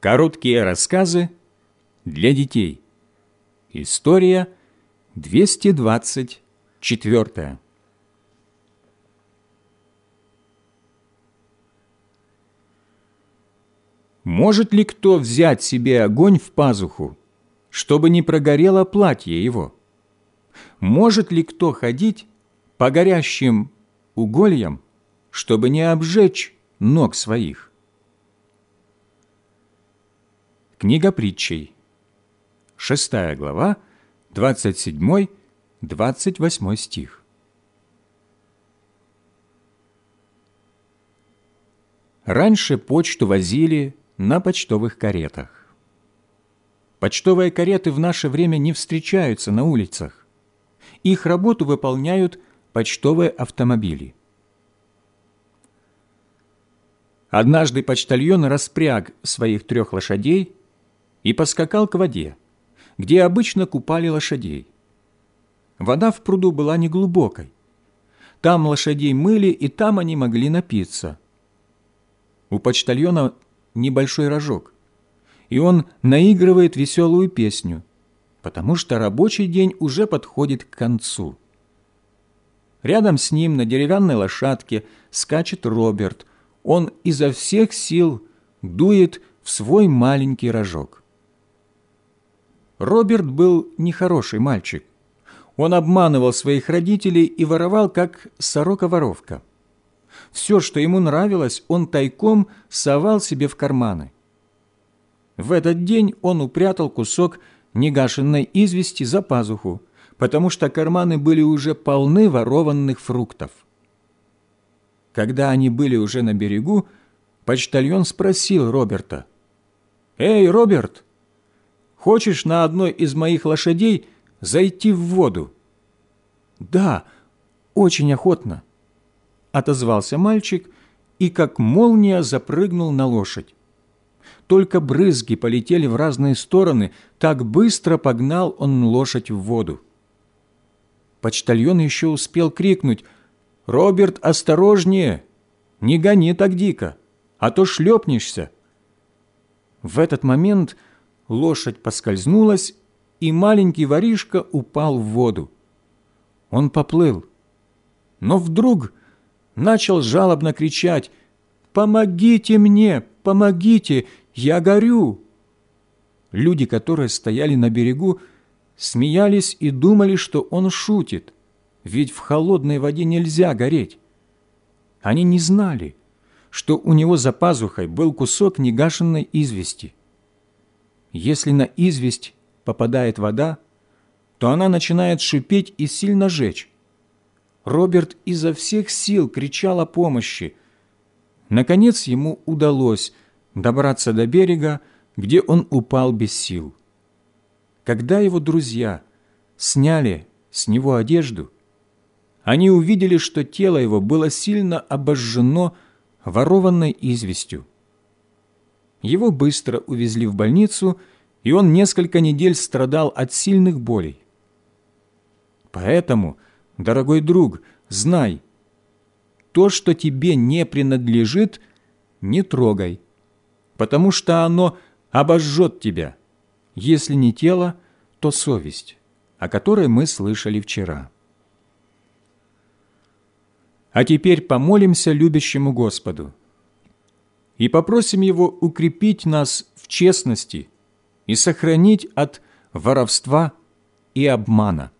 Короткие рассказы для детей. История 224. Может ли кто взять себе огонь в пазуху, чтобы не прогорело платье его? Может ли кто ходить по горящим угольям, чтобы не обжечь ног своих? Книга притчей, 6 глава, 27-28 стих. Раньше почту возили на почтовых каретах. Почтовые кареты в наше время не встречаются на улицах. Их работу выполняют почтовые автомобили. Однажды почтальон распряг своих трех лошадей и поскакал к воде, где обычно купали лошадей. Вода в пруду была неглубокой. Там лошадей мыли, и там они могли напиться. У почтальона небольшой рожок, и он наигрывает веселую песню, потому что рабочий день уже подходит к концу. Рядом с ним на деревянной лошадке скачет Роберт. Он изо всех сил дует в свой маленький рожок. Роберт был нехороший мальчик. Он обманывал своих родителей и воровал, как сорока-воровка. Все, что ему нравилось, он тайком совал себе в карманы. В этот день он упрятал кусок негашенной извести за пазуху, потому что карманы были уже полны ворованных фруктов. Когда они были уже на берегу, почтальон спросил Роберта, «Эй, Роберт, Хочешь на одной из моих лошадей зайти в воду?» «Да, очень охотно», — отозвался мальчик и как молния запрыгнул на лошадь. Только брызги полетели в разные стороны, так быстро погнал он лошадь в воду. Почтальон еще успел крикнуть «Роберт, осторожнее! Не гони так дико, а то шлепнешься!» В этот момент – лошадь поскользнулась, и маленький воришка упал в воду. Он поплыл, но вдруг начал жалобно кричать «Помогите мне! Помогите! Я горю!» Люди, которые стояли на берегу, смеялись и думали, что он шутит, ведь в холодной воде нельзя гореть. Они не знали, что у него за пазухой был кусок негашенной извести – если на известь попадает вода, то она начинает шипеть и сильно жечь. Роберт изо всех сил кричал о помощи. Наконец ему удалось добраться до берега, где он упал без сил. Когда его друзья сняли с него одежду, они увидели, что тело его было сильно обожжено ворованной известью. Его быстро увезли в больницу, и он несколько недель страдал от сильных болей. Поэтому, дорогой друг, знай, то, что тебе не принадлежит, не трогай, потому что оно обожжет тебя, если не тело, то совесть, о которой мы слышали вчера. А теперь помолимся любящему Господу – и попросим Его укрепить нас в честности и сохранить от воровства и обмана.